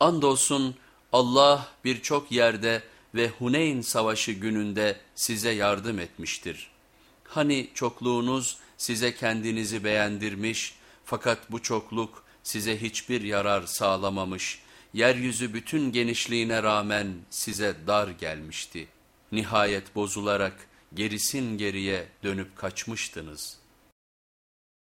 Andolsun Allah birçok yerde ve Huneyn savaşı gününde size yardım etmiştir. Hani çokluğunuz size kendinizi beğendirmiş fakat bu çokluk size hiçbir yarar sağlamamış, yeryüzü bütün genişliğine rağmen size dar gelmişti. Nihayet bozularak gerisin geriye dönüp kaçmıştınız.''